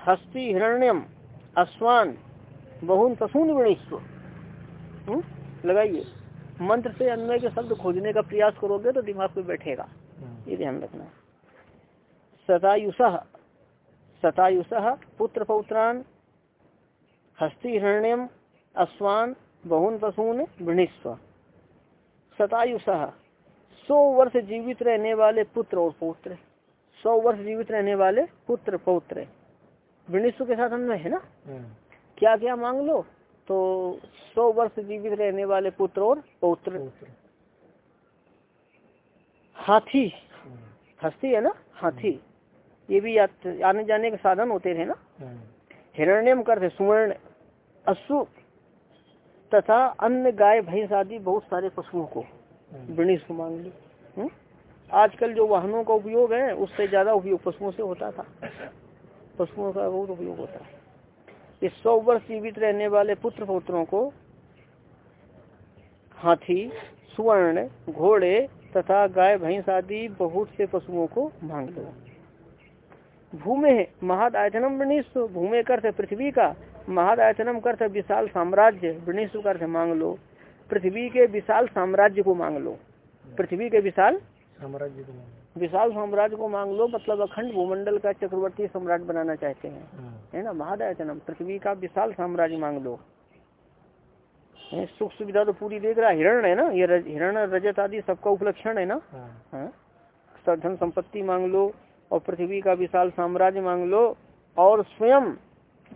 हस्ती हिरण्यम अश्वान बहुन पशून वृणीस्व हम्म? लगाइए। मंत्र से अन्वय के शब्द खोजने का प्रयास करोगे तो दिमाग में बैठेगा। हम्म। ये ध्यान रखना सतायुष सतायुष पुत्र पौत्रान हस्ती हिरण्यम अश्वान बहुन पशुन वृणिस्व सतायुष सौ वर्ष जीवित रहने वाले पुत्र और पौत्र। सौ वर्ष जीवित रहने वाले पुत्र पौत्र। वृणिस्व के साथ अन्वय है ना? हम्म। क्या क्या मांग लो तो सौ वर्ष जीवित रहने वाले पुत्र और पौत्र। हाथी। हस्ती है ना? हाथी। ये भी आने जाने के साधन होते थे ना? हिरण्यम करते सुवर्ण अश्व तथा अन्य गाय भैंस आदि बहुत सारे पशुओं को। वृणीश मांग ली। हम्म? आजकल जो वाहनों का उपयोग है उससे ज़्यादा उपयोग पशुओं से होता था। पशुओं का बहुत उपयोग होता है। इस सौ वर्ष जीवित रहने वाले पुत्र पौत्रों को हाथी, सुवर्ण, घोड़े तथा गाय, भैंस आदि बहुत से पशुओं को मांग लो भूमे महाद आयतनम वृणीस्व भूमे करते पृथ्वी का महाद आयतनम करते विशाल साम्राज्य वृणीस्व करते मांग लो। पृथ्वी के विशाल साम्राज्य को मांग लो। पृथ्वी के विशाल साम्राज्य को विशाल साम्राज्य को मांग लो मतलब अखंड भूमंडल का चक्रवर्ती सम्राट बनाना चाहते हैं हाँ। है ना महादयचनम पृथ्वी का विशाल साम्राज्य मांग लो सुख सुविधा तो पूरी देख रहा हिरण है ना ये हिरण रजत आदि सबका उपलक्षण है ना हाँ।, हाँ। धन संपत्ति मांग लो और पृथ्वी का विशाल साम्राज्य मांग लो और स्वयं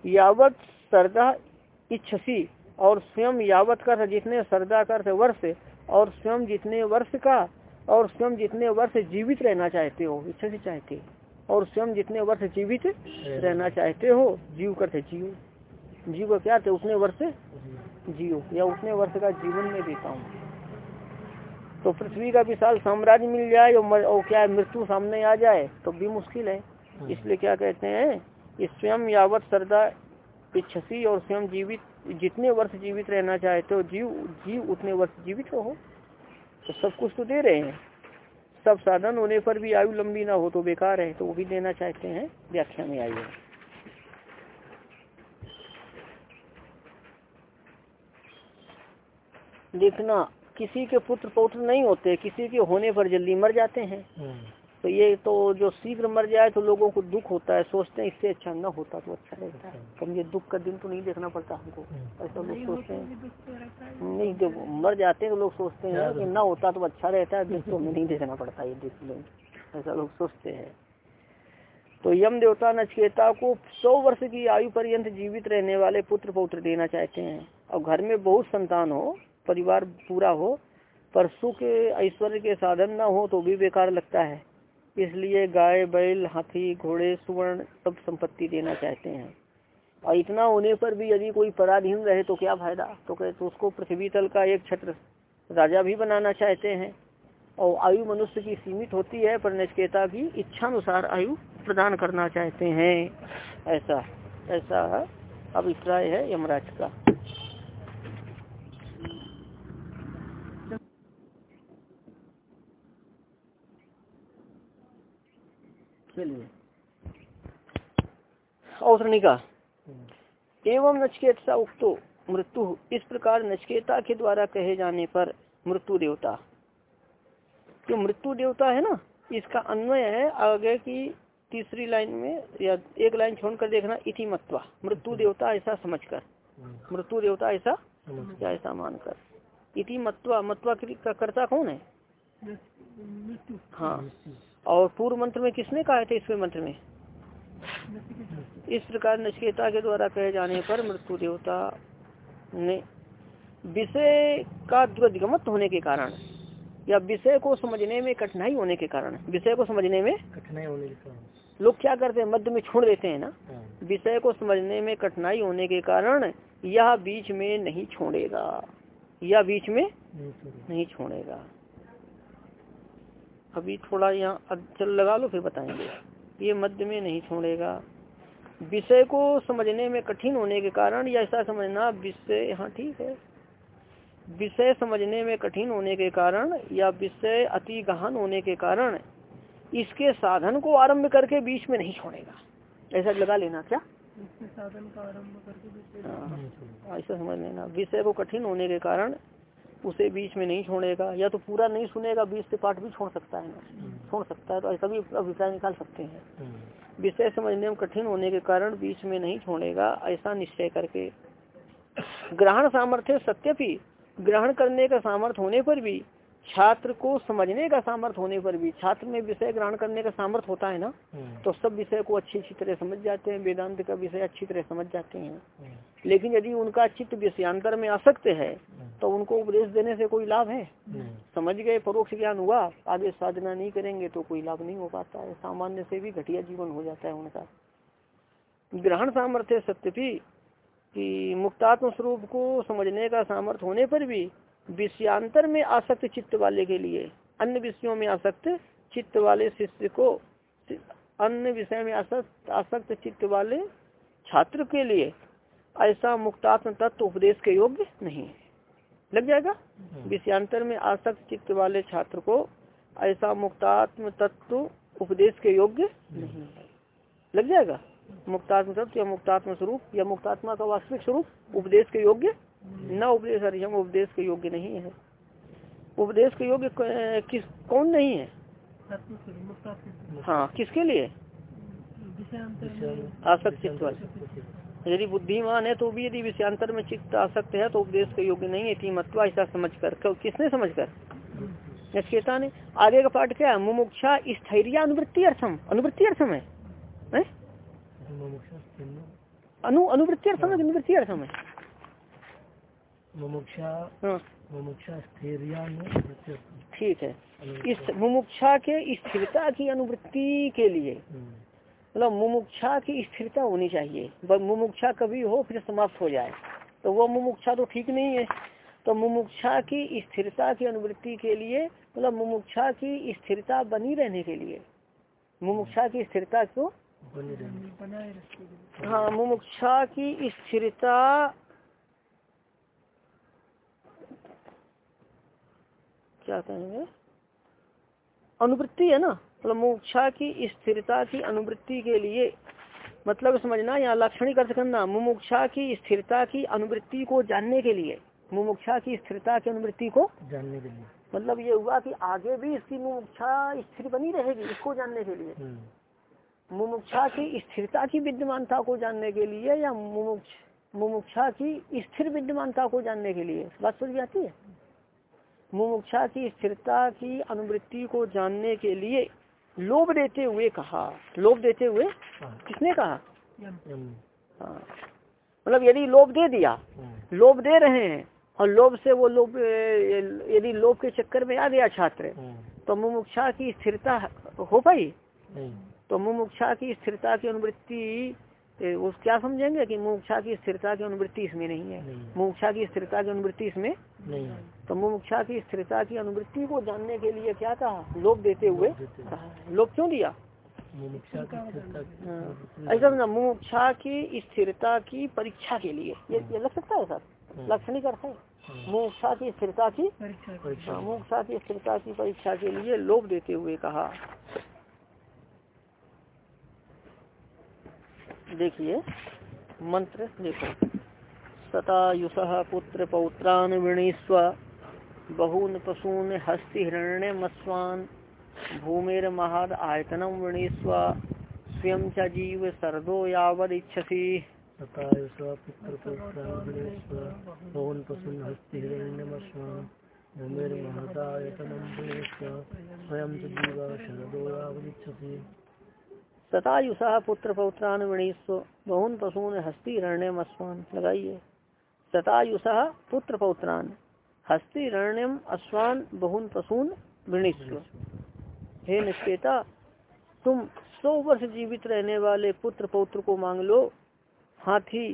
यावत श्रद्धा इच्छसी और स्वयं यावत कर जितने श्रद्धा कर वर्ष और स्वयं जितने वर्ष का और स्वयं जितने वर्ष जीवित रहना चाहते हो इच्छा से चाहते और स्वयं जितने वर्ष जीवित रहना चाहते हो जीव करते जियो जीव का क्या थे उतने वर्ष जियो या उतने वर्ष का जीवन में देता हूँ। तो पृथ्वी का विशाल साम्राज्य मिल जाए और, और क्या मृत्यु सामने आ जाए तो भी मुश्किल है। इसलिए क्या कहते हैं स्वयं यावत श्रद्धा इच्छसी और स्वयं जीवित जितने वर्ष जीवित रहना चाहते हो जीव जीव उतने वर्ष जीवित हो तो सब कुछ तो दे रहे हैं। सब साधन होने पर भी आयु लंबी ना हो तो बेकार है तो वो भी देना चाहते हैं, व्याख्या में आयु देखना, किसी के पुत्र पौत्र नहीं होते, किसी के होने पर जल्दी मर जाते हैं। तो ये तो जो शीघ्र मर जाए तो लोगों को दुख होता है सोचते हैं इससे अच्छा न होता तो अच्छा रहता है। कम ये दुख का दिन तो नहीं देखना पड़ता हमको। ऐसा लोग सोचते हैं। नहीं जब मर जाते हैं तो लोग सोचते हैं कि न होता तो अच्छा रहता है दिन तो हमें नहीं देखना पड़ता ये देख लोग ऐसा लोग सोचते हैं। तो यम देवता नचकेता को सौ वर्ष की आयु पर्यंत जीवित रहने वाले पुत्र पौत्र देना चाहते हैं। और घर में बहुत संतान हो परिवार पूरा हो पर सुख ऐश्वर्य के साधन न हो तो भी बेकार लगता है। इसलिए गाय, बैल, हाथी, घोड़े, सुवर्ण सब संपत्ति देना चाहते हैं। और इतना होने पर भी यदि कोई पराधीन रहे तो क्या फ़ायदा? तो कहे तो उसको पृथ्वी तल का एक छत्र राजा भी बनाना चाहते हैं। और आयु मनुष्य की सीमित होती है, पर नचकेता भी इच्छानुसार आयु प्रदान करना चाहते हैं। ऐसा ऐसा अभिप्राय है यमराज का। चलिए औसरणिका एवं नचकेता उक्तो मृत्यु इस प्रकार नचकेता के द्वारा कहे जाने पर मृत्यु देवता। जो मृत्यु देवता है ना इसका अन्वय है आगे की तीसरी लाइन में या एक लाइन छोड़कर देखना इति मत्वा मृत्यु देवता ऐसा समझकर। मृत्यु देवता ऐसा या ऐसा मानकर। इति मत्वा मत्वा का कर्ता कौन है? हाँ। और पूर्व मंत्र में किसने कहा था इसमें मंत्र में? इस प्रकार नचकेता के द्वारा कहे जाने पर मृत्यु देवता ने विषय का द्वगमत होने के कारण या विषय को समझने में कठिनाई होने के कारण विषय को समझने में कठिनाई होने के कारण। लोग क्या करते हैं? मध्य में छोड़ देते हैं ना? हाँ। विषय को समझने में कठिनाई होने के कारण यह बीच में नहीं छोड़ेगा। यह बीच में नहीं छोड़ेगा। अभी थोड़ा यहाँ चल लगा लो फिर बताएँगे। ये मध्य में नहीं छोड़ेगा। विषय को समझने में कठिन होने के कारण या ऐसा समझना विषय हाँ ठीक है। विषय समझने में कठिन होने के कारण या विषय अति गहन होने के कारण इसके साधन को आरंभ करके बीच में नहीं छोड़ेगा। ऐसा लगा लेना क्या? साधन का आरंभ करके हाँ, ऐसा समझ लेना। विषय को कठिन होने के कारण उसे बीच में नहीं छोड़ेगा या तो पूरा नहीं सुनेगा बीच से पाठ भी छोड़ सकता है ना। छोड़ सकता है तो ऐसा भी अभिप्राय निकाल सकते हैं हम्म। विषय समझने में कठिन होने के कारण बीच में नहीं छोड़ेगा ऐसा निश्चय करके ग्रहण सामर्थ्य सत्य भी ग्रहण करने का सामर्थ्य होने पर भी छात्र को समझने का सामर्थ्य होने पर भी छात्र में विषय ग्रहण करने का सामर्थ्य होता है ना हम्म। तो सब विषय को अच्छी अच्छी तरह समझ जाते हैं वेदांत का विषय अच्छी तरह समझ जाते हैं हम्म। लेकिन यदि उनका चित्त विषयांतर में आसक्त है हम्म। तो उनको उपदेश देने से कोई लाभ है समझ गए परोक्ष ज्ञान हुआ आगे साधना नहीं करेंगे तो कोई लाभ नहीं हो पाता है सामान्य से भी घटिया जीवन हो जाता है उनका ग्रहण सामर्थ्य सत्य भी कि मुक्तात्म स्वरूप को समझने का सामर्थ्य होने पर भी विषयांतर में आसक्त चित्त वाले के लिए अन्य विषयों में आसक्त चित्त वाले शिष्य को अन्य विषय में आसक्त आसक्त चित्त वाले छात्र के लिए ऐसा मुक्तात्म तत्व उपदेश के योग्य नहीं है। लग जाएगा? हम्म। विषयांतर में आसक्त चित्त वाले छात्र को ऐसा मुक्तात्म तत्व उपदेश के योग्य नहीं है। लग जाएगा? मुक्तात्म तत्व या मुक्तात्म स्वरूप या मुक्तात्मा का वास्तविक स्वरूप उपदेश के योग्य न उपदेश हरियम उपदेश के योग्य नहीं है। उपदेश के योग्य किस कौन नहीं है? हाँ किसके लिए? आसक्त चित्त यदि बुद्धिमान है तो भी यदि विषयांतर में चित्त आसक्त है तो उपदेश के योग्य नहीं है मत्वा ऐसा समझ कर किसने समझ कर नचकेता ने आगे का पाठ क्या है? मुमुक्षा स्थैर्य अनुवृत्ति अर्थम। अनुवृत्ति अर्थम है? अनु अनुवृत्ति अर्थम है अनुवृत्ति अर्थम है मुमुक्षा हाँ मुमुक्षा स्थिरिया में प्रत्यर्थ। ठीक है। इस मुमुक्षा के स्थिरता की अनुवृत्ति के लिए हम्म, मतलब मुमुक्षा की स्थिरता होनी चाहिए। मुमुक्षा कभी हो फिर समाप्त हो जाए। तो वो मुमुक्षा तो ठीक नहीं है। तो मुमुक्षा की स्थिरता की अनुवृत्ति के लिए मतलब मुमुक्षा की स्थिरता बनी रहने के लिए मुमुक्षा की स्थिरता को बनी हाँ मुमुक्षा की स्थिरता क्या कहेंगे अनुवृत्ति है ना? मतलब मुमुक्षा की स्थिरता की अनुवृत्ति के लिए मतलब समझना यहाँ लाक्षणिक अर्थ करना मुमुक्षा की स्थिरता की अनुवृत्ति को जानने के लिए। मुमुक्षा की स्थिरता की अनुवृत्ति को जानने के लिए। मतलब ये हुआ कि आगे भी इसकी मुमुक्षा स्थिर बनी रहेगी इसको जानने के लिए। हम्म, मुमुक्षा की स्थिरता की विद्यमानता को जानने के लिए या मुमुक्ष मुमुक्षा की स्थिर विद्यमानता को जानने के लिए? बात समझ में आती है? मुमुक्षा की स्थिरता की अनुवृत्ति को जानने के लिए लोभ देते हुए कहा। लोभ देते हुए हाँ, किसने कहा? हाँ। मतलब यदि लोभ दे दिया हम्म, लोभ दे रहे हैं और लोभ से वो लोभ यदि लोभ के चक्कर में आ गया छात्र तो मुमुक्षा की स्थिरता हो पाई? तो मुमुक्षा की स्थिरता की अनुवृत्ति ए, उस क्या समझेंगे कि मुमुक्षा की स्थिरता की अनुवृत्ति इसमें नहीं है। नहीं। मुमुक्षा की स्थिरता की अनुवृत्ति इसमें नहीं है। तो मुमुक्षा की स्थिरता की अनुवृत्ति को जानने के लिए क्या कहा? लोभ देते हुए। लोभ क्यों दिया? मुमुक्षा की स्थिरता की हाँ। ऐसा ना मुमुक्षा की स्थिरता की परीक्षा के लिए। ये ये लग सकता है सर? हम्म, लाक्षणिक अर्थ है। हाँ, मुमुक्षा की स्थिरता की परीक्षा हाँ, मुमुक्षा की स्थिरता की परीक्षा के लिए लोभ देते हुए कहा। देखिए, मंत्र देखो। सतायुष पुत्र पौत्रान वृणीस्व, बहून पशून हस्ति हिरण्य मस्वान भूमेर महाद आयतनम वृणीस्व, स्वयं च जीव सर्दो यावद इच्छसी। सतायुष पुत्रपुत्राग्नेश्व पवन पशुन हस्ति भूमिर महदायतनं भूयश्च स्वयं च जीवा शरदो यावदिच्छसि सतायुषा पुत्र पौत्रान वृणीस्व बहुन पशून हस्ती रण्यम अश्वान लगाइए सतायुषा पुत्र पौत्रान हस्ती हिरण्यम अश्वान बहुन पशून वृणीस्व हे निश्चेता तुम सौ वर्ष जीवित रहने वाले पुत्र पौत्र को मांग लो। हाथी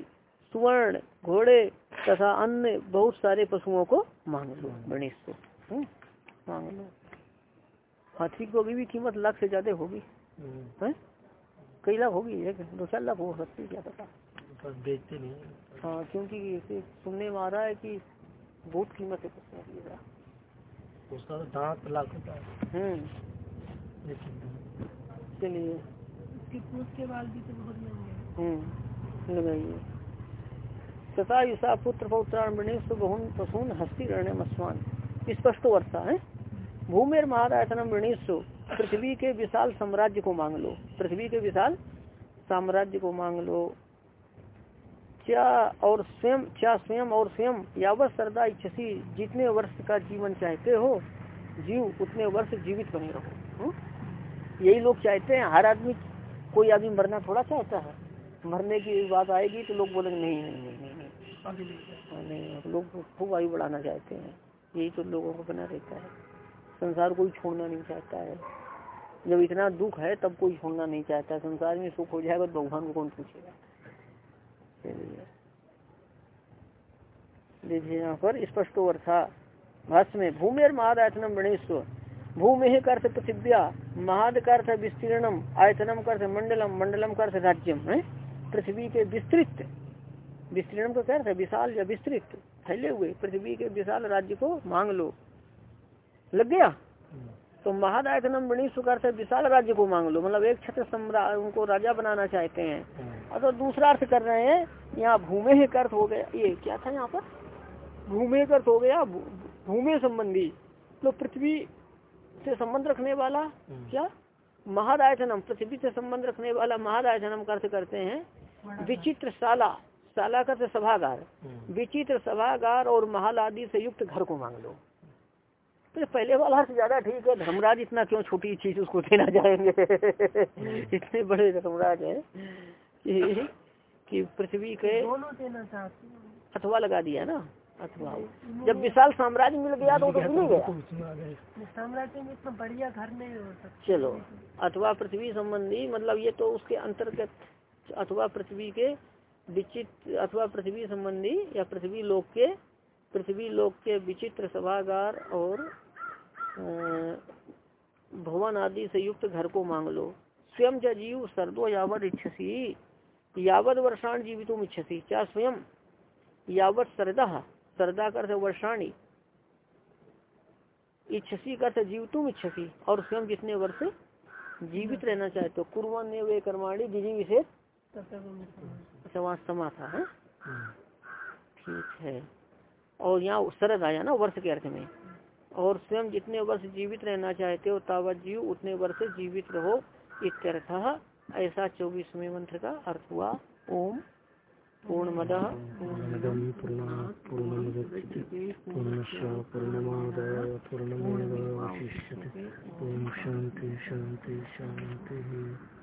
सुवर्ण घोड़े तथा अन्य बहुत सारे पशुओं को मांग लो वृणीस्व हम्म, मांग लो। हाथी को अभी भी कीमत लाख से ज़्यादा होगी। हम्म, कई लाख होगी एक दो चार लाख हो सकती है, क्या पता। बेचते नहीं हाँ। क्योंकि सुनने में आ रहा है कि बहुत कीमत है की उसका तो दांत लाख होता है। हम्म। लेकिन चलिए। के बाल भी तो बहुत महँगे हैं। हम्म लगाइए। सतायुषा पुत्र पौत्रान वृणेश बहुन पशुन हस्ती रण्य मस्वान। स्पष्ट वर्षा है। भूमेर महारायतनम वृणेश पृथ्वी के विशाल साम्राज्य को मांग लो। पृथ्वी के विशाल साम्राज्य को मांग लो। क्या और स्वयं क्या स्वयं और स्वयं यावत श्रद्धा इच्छसी जितने वर्ष का जीवन चाहते हो जीव उतने वर्ष जीवित बने रहो। हम्म? यही लोग चाहते हैं हर आदमी कोई आदमी मरना थोड़ा चाहता है। मरने की बात आएगी तो लोग बोलेंगे नहीं नहीं नहीं नहीं, नहीं, ले हाँ, नहीं लोग खूब आयु बढ़ाना चाहते हैं। यही तो लोगों को बना रहता है। संसार कोई छोड़ना नहीं चाहता है। जब इतना दुख है, तब कोई छोड़ना नहीं चाहता। संसार में सुख हो जाएगा तो भगवान को कौन पूछेगा? देखिए यहाँ पर स्पष्ट था। भाष्य में, भूमि और महादायतनम गणेश्वर भूमि ही कर्थ पृथिव्या महाद कर्थ विस्तीर्णम। आयतनम कर्थ मंडलम। मंडलम कर्थ राज्यम। है? पृथ्वी के विस्तृत। विस्तीर्णम का कर्थ विशाल या विस्तृत। फैले हुए। पृथ्वी के विशाल राज्य को मांग लो। लग गया? तो महादायतनम वृणीश अर्थ है विशाल राज्य को मांग लो। मतलब एक छत्र सम्राट उनको राजा बनाना चाहते हैं। और तो दूसरा अर्थ कर रहे हैं यहाँ भूमि ही अर्थ हो गया। ये क्या था यहाँ पर? भूमि अर्थ हो गया। भूमि संबंधी। तो पृथ्वी से संबंध रखने वाला हम्म, क्या? महादायतनम पृथ्वी से संबंध रखने वाला महादायतनम अर्थ करते हैं विचित्र शाला शाला का सभागार। हम्म, विचित्र सभागार और महल आदि से युक्त घर को मांग लो। तो पहले वाला अर्थ ज़्यादा ठीक है। धर्मराज इतना क्यों छोटी चीज़ उसको देना जाएँगे इतने बड़े धर्मराज है कि, कि पृथ्वी के अथवा लगा दिया ना अथवा। जब विशाल साम्राज्य मिल गया तो, तो मिल गया। साम्राज्य में इतना बढ़िया घर नहीं हो सकता चलो अथवा पृथ्वी संबंधी मतलब ये तो उसके अंतर्गत अथवा पृथ्वी के विचित्र अथवा पृथ्वी संबंधी या पृथ्वी लोक के पृथ्वी लोक के विचित्र सभागार और भवन आदि से युक्त घर को मांग लो। स्वयं च जीव सर्दो यावत इच्छसी। यावत वर्षाण जीवितुम इच्छसी। क्या स्वयं यावत सरदा। सरदा कर वर्षाणी। इच्छसी का अर्थ जीवतुम इच्छसी। और स्वयं जितने वर्ष जीवित रहना चाहे तो कुरवन ने वे कर्माणी विधि विशेष समा था है। ठीक है। और यहाँ शरद आया ना वर्ष के अर्थ में। और स्वयं जितने वर्ष जीवित रहना चाहते हो, तावत जीव उतने वर्ष जीवित रहो, इत्यर्थ ऐसा चौबीसवें मंत्र का अर्थ हुआ, ओम पूर्णमद। शांति पूर्णमादाय पूर्णमेवावशिष्यते ॐ शान्ति शान्ति शान्तिः।